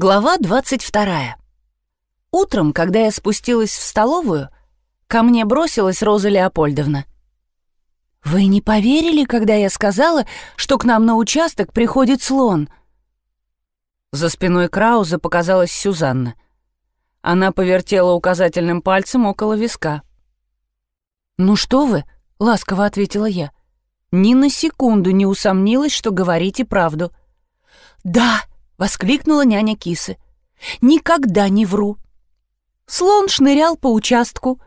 Глава 22. Утром, когда я спустилась в столовую, ко мне бросилась Роза Леопольдовна. «Вы не поверили, когда я сказала, что к нам на участок приходит слон?» За спиной Крауза показалась Сюзанна. Она повертела указательным пальцем около виска. «Ну что вы?» — ласково ответила я. Ни на секунду не усомнилась, что говорите правду. «Да!» — воскликнула няня Кисы. «Никогда не вру!» Слон шнырял по участку.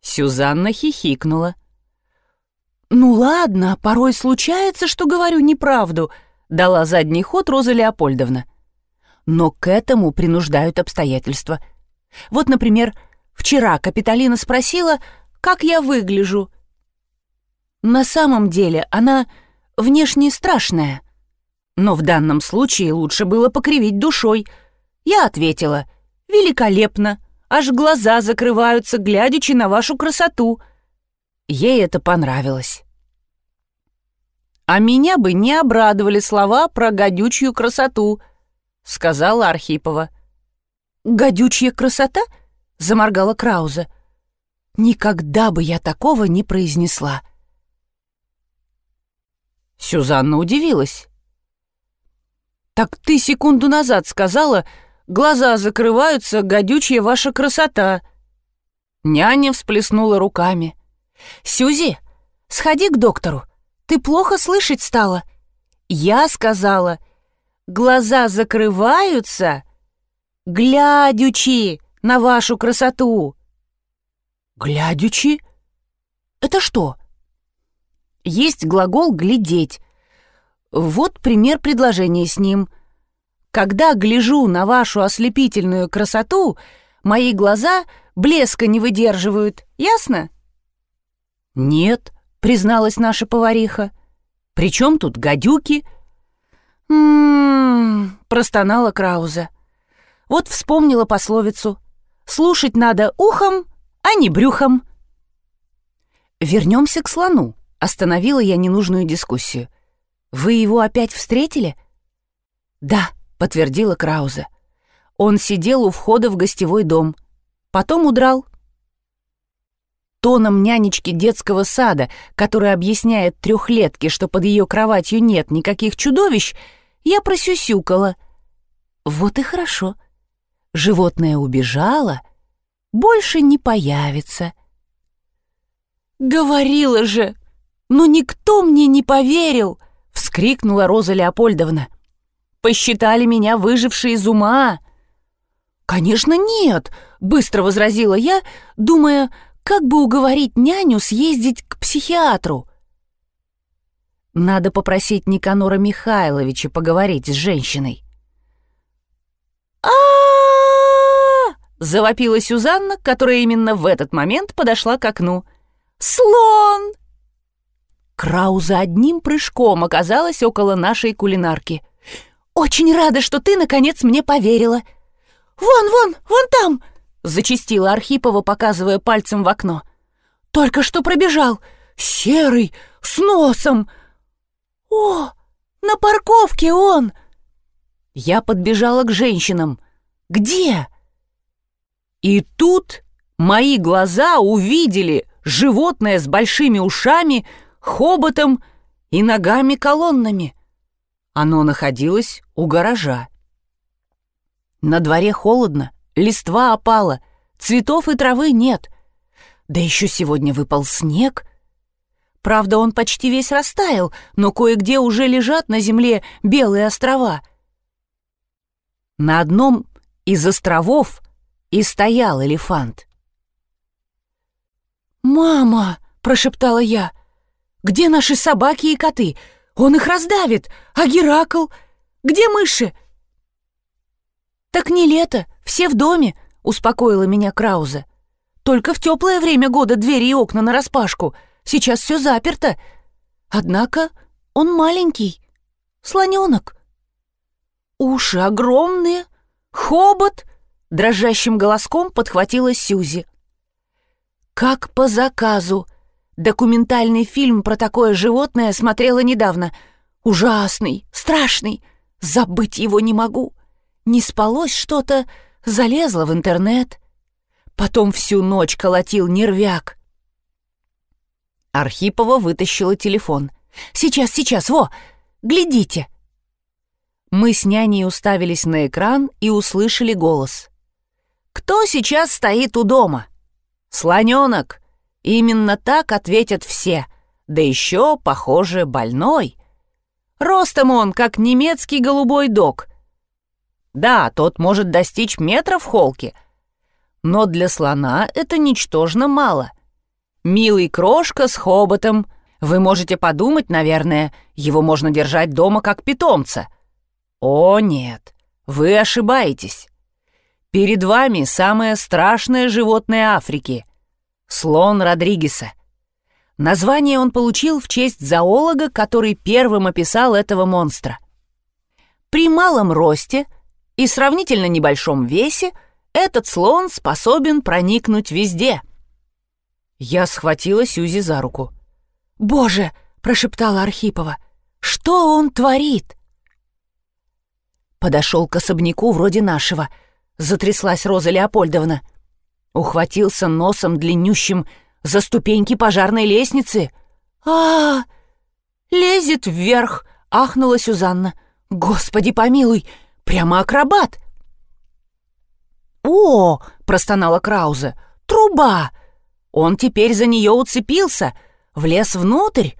Сюзанна хихикнула. «Ну ладно, порой случается, что говорю неправду», — дала задний ход Роза Леопольдовна. «Но к этому принуждают обстоятельства. Вот, например, вчера Капитолина спросила, как я выгляжу. На самом деле она внешне страшная. Но в данном случае лучше было покривить душой. Я ответила «Великолепно, аж глаза закрываются, глядячи на вашу красоту». Ей это понравилось. «А меня бы не обрадовали слова про гадючью красоту», — сказала Архипова. «Гадючья красота?» — заморгала Крауза. «Никогда бы я такого не произнесла». Сюзанна удивилась. «Так ты секунду назад сказала, глаза закрываются, гадючая ваша красота». Няня всплеснула руками. «Сюзи, сходи к доктору. Ты плохо слышать стала». Я сказала, глаза закрываются, глядючи на вашу красоту. Глядючи? Это что? Есть глагол «глядеть». Вот пример предложения с ним. Когда гляжу на вашу ослепительную красоту, мои глаза блеска не выдерживают, ясно? Нет, призналась наша повариха. Причем тут гадюки? М-м-м, простонала Крауза. Вот вспомнила пословицу. Слушать надо ухом, а не брюхом. Вернемся к слону. Остановила я ненужную дискуссию. «Вы его опять встретили?» «Да», — подтвердила Крауза. «Он сидел у входа в гостевой дом. Потом удрал». Тоном нянечки детского сада, которая объясняет трехлетке, что под ее кроватью нет никаких чудовищ, я просюсюкала. «Вот и хорошо. Животное убежало, больше не появится». «Говорила же!» «Но никто мне не поверил!» — вскрикнула Роза Леопольдовна. «Посчитали меня выжившей из ума!» «Конечно, нет!» — быстро возразила я, думая, как бы уговорить няню съездить к психиатру. Надо попросить Никанора Михайловича поговорить с женщиной. а завопила Сюзанна, которая именно в этот момент подошла к окну. «Слон! Крауза одним прыжком оказалась около нашей кулинарки. «Очень рада, что ты, наконец, мне поверила!» «Вон, вон, вон там!» — зачистила Архипова, показывая пальцем в окно. «Только что пробежал! Серый, с носом!» «О, на парковке он!» Я подбежала к женщинам. «Где?» И тут мои глаза увидели животное с большими ушами, хоботом и ногами-колоннами. Оно находилось у гаража. На дворе холодно, листва опала, цветов и травы нет. Да еще сегодня выпал снег. Правда, он почти весь растаял, но кое-где уже лежат на земле белые острова. На одном из островов и стоял элефант. «Мама!» — прошептала я. Где наши собаки и коты? Он их раздавит. А Геракл? Где мыши?» «Так не лето, все в доме», — успокоила меня Крауза. «Только в теплое время года двери и окна нараспашку. Сейчас все заперто. Однако он маленький, слоненок. Уши огромные, хобот», — дрожащим голоском подхватила Сюзи. «Как по заказу», Документальный фильм про такое животное смотрела недавно. Ужасный, страшный. Забыть его не могу. Не спалось что-то, залезла в интернет. Потом всю ночь колотил нервяк. Архипова вытащила телефон. «Сейчас, сейчас, во! Глядите!» Мы с няней уставились на экран и услышали голос. «Кто сейчас стоит у дома?» «Слоненок!» Именно так ответят все. Да еще, похоже, больной. Ростом он, как немецкий голубой дог. Да, тот может достичь метра в холке. Но для слона это ничтожно мало. Милый крошка с хоботом. Вы можете подумать, наверное, его можно держать дома как питомца. О, нет, вы ошибаетесь. Перед вами самое страшное животное Африки — слон Родригеса. Название он получил в честь зоолога, который первым описал этого монстра. При малом росте и сравнительно небольшом весе этот слон способен проникнуть везде. Я схватила Сюзи за руку. «Боже!» — прошептала Архипова. «Что он творит?» Подошел к особняку вроде нашего. Затряслась Роза Леопольдовна. Ухватился носом длиннющим за ступеньки пожарной лестницы. а, -а, -а Лезет вверх!» — ахнула Сюзанна. «Господи помилуй! Прямо акробат!» «О!» — простонала Краузе. «Труба! Он теперь за нее уцепился, влез внутрь!»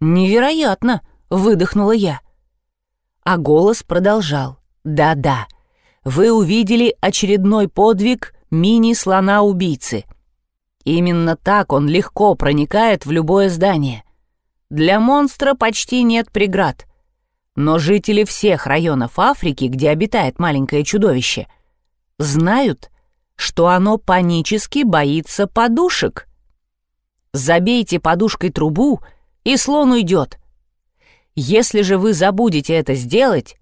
«Невероятно!» — выдохнула я. А голос продолжал. «Да-да, вы увидели очередной подвиг мини-слона-убийцы. Именно так он легко проникает в любое здание. Для монстра почти нет преград. Но жители всех районов Африки, где обитает маленькое чудовище, знают, что оно панически боится подушек. Забейте подушкой трубу, и слон уйдет. Если же вы забудете это сделать,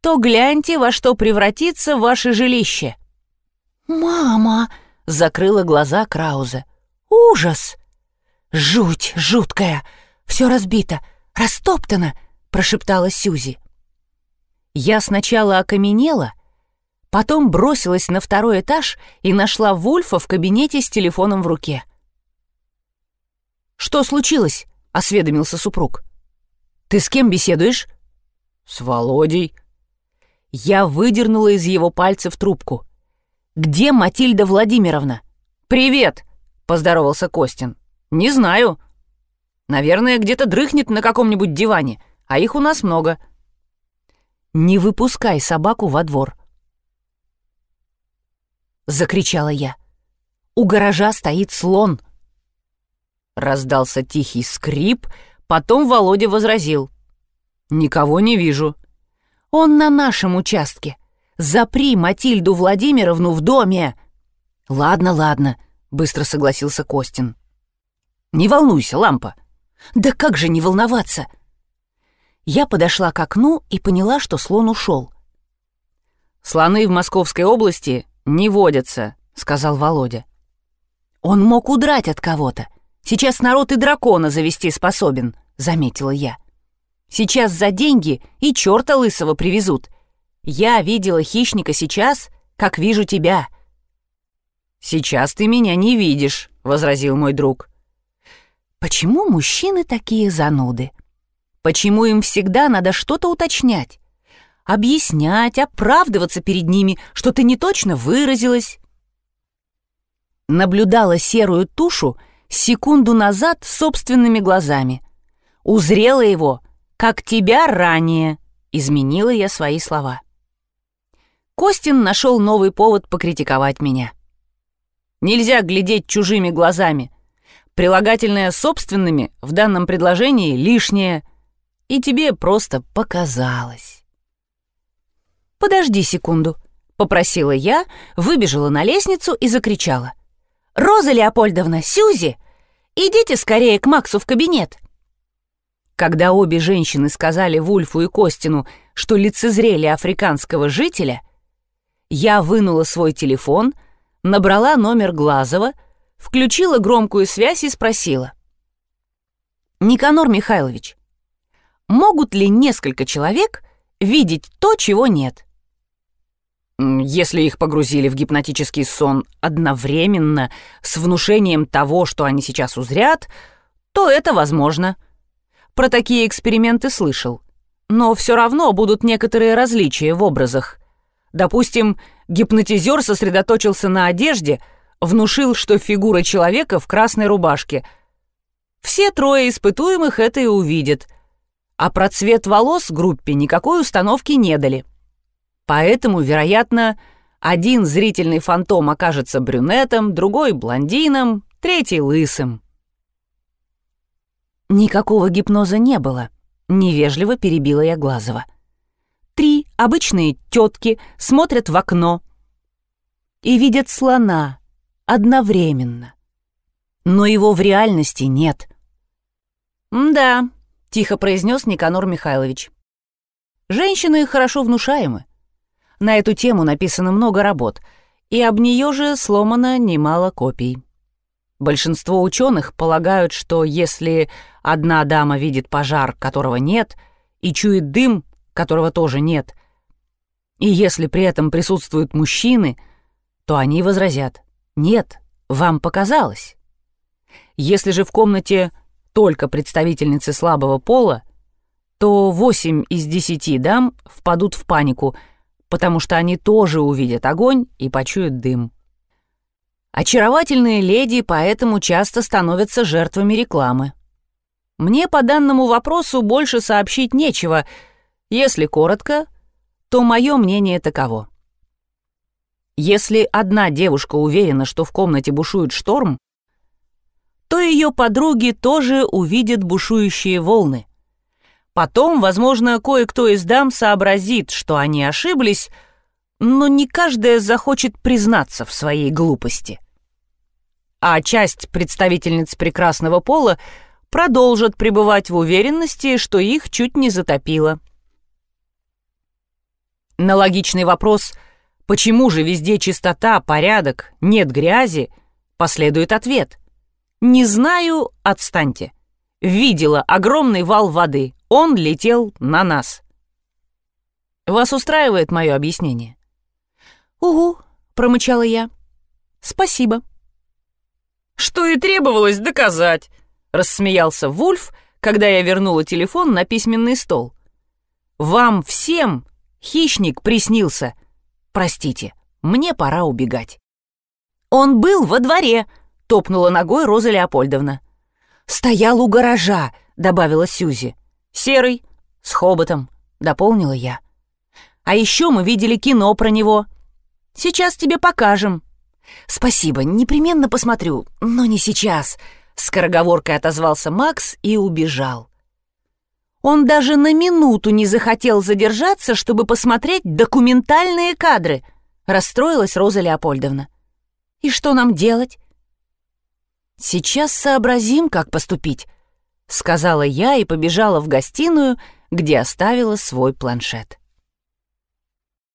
то гляньте, во что превратится ваше жилище. «Мама!» закрыла глаза Крауза. «Ужас! Жуть жуткая! Все разбито, растоптано!» — прошептала Сюзи. Я сначала окаменела, потом бросилась на второй этаж и нашла Вульфа в кабинете с телефоном в руке. «Что случилось?» — осведомился супруг. «Ты с кем беседуешь?» «С Володей». Я выдернула из его пальцев трубку. «Где Матильда Владимировна?» «Привет!» — поздоровался Костин. «Не знаю. Наверное, где-то дрыхнет на каком-нибудь диване, а их у нас много». «Не выпускай собаку во двор!» Закричала я. «У гаража стоит слон!» Раздался тихий скрип, потом Володя возразил. «Никого не вижу». «Он на нашем участке. Запри Матильду Владимировну в доме!» «Ладно, ладно», — быстро согласился Костин. «Не волнуйся, лампа». «Да как же не волноваться?» Я подошла к окну и поняла, что слон ушел. «Слоны в Московской области не водятся», — сказал Володя. «Он мог удрать от кого-то. Сейчас народ и дракона завести способен», — заметила я. «Сейчас за деньги и черта лысого привезут, я видела хищника сейчас, как вижу тебя». «Сейчас ты меня не видишь», — возразил мой друг. «Почему мужчины такие зануды? Почему им всегда надо что-то уточнять? Объяснять, оправдываться перед ними, что ты не точно выразилась?» Наблюдала серую тушу секунду назад собственными глазами. Узрела его, как тебя ранее, изменила я свои слова. Костин нашел новый повод покритиковать меня. Нельзя глядеть чужими глазами. Прилагательное «собственными» в данном предложении лишнее, и тебе просто показалось. «Подожди секунду», — попросила я, выбежала на лестницу и закричала. «Роза Леопольдовна, Сюзи, идите скорее к Максу в кабинет». Когда обе женщины сказали Вульфу и Костину, что лицезрели африканского жителя, я вынула свой телефон, набрала номер Глазова, включила громкую связь и спросила. «Никанор Михайлович, могут ли несколько человек видеть то, чего нет?» Если их погрузили в гипнотический сон одновременно с внушением того, что они сейчас узрят, то это возможно. Про такие эксперименты слышал. Но все равно будут некоторые различия в образах. Допустим, гипнотизер сосредоточился на одежде, внушил, что фигура человека в красной рубашке. Все трое испытуемых это и увидят. А про цвет волос группе никакой установки не дали. Поэтому, вероятно, один зрительный фантом окажется брюнетом, другой — блондином, третий — лысым. Никакого гипноза не было. Невежливо перебила я Глазова. Три обычные тетки смотрят в окно и видят слона одновременно. Но его в реальности нет. «Да», — тихо произнес Никанор Михайлович. «Женщины хорошо внушаемы. На эту тему написано много работ, и об нее же сломано немало копий. Большинство ученых полагают, что если одна дама видит пожар, которого нет, и чует дым, которого тоже нет, и если при этом присутствуют мужчины, то они возразят «Нет, вам показалось». Если же в комнате только представительницы слабого пола, то 8 из 10 дам впадут в панику – потому что они тоже увидят огонь и почуют дым. Очаровательные леди поэтому часто становятся жертвами рекламы. Мне по данному вопросу больше сообщить нечего. Если коротко, то мое мнение таково. Если одна девушка уверена, что в комнате бушует шторм, то ее подруги тоже увидят бушующие волны. Потом, возможно, кое-кто из дам сообразит, что они ошиблись, но не каждая захочет признаться в своей глупости. А часть представительниц прекрасного пола продолжат пребывать в уверенности, что их чуть не затопило. На логичный вопрос «почему же везде чистота, порядок, нет грязи?» последует ответ «Не знаю, отстаньте» видела огромный вал воды. Он летел на нас. Вас устраивает мое объяснение? «Угу», — промычала я. «Спасибо». «Что и требовалось доказать», — рассмеялся Вульф, когда я вернула телефон на письменный стол. «Вам всем хищник приснился. Простите, мне пора убегать». «Он был во дворе», — топнула ногой Роза Леопольдовна. «Стоял у гаража», — добавила Сюзи. «Серый, с хоботом», — дополнила я. «А еще мы видели кино про него. Сейчас тебе покажем». «Спасибо, непременно посмотрю, но не сейчас», — скороговоркой отозвался Макс и убежал. Он даже на минуту не захотел задержаться, чтобы посмотреть документальные кадры, расстроилась Роза Леопольдовна. «И что нам делать?» «Сейчас сообразим, как поступить», — сказала я и побежала в гостиную, где оставила свой планшет.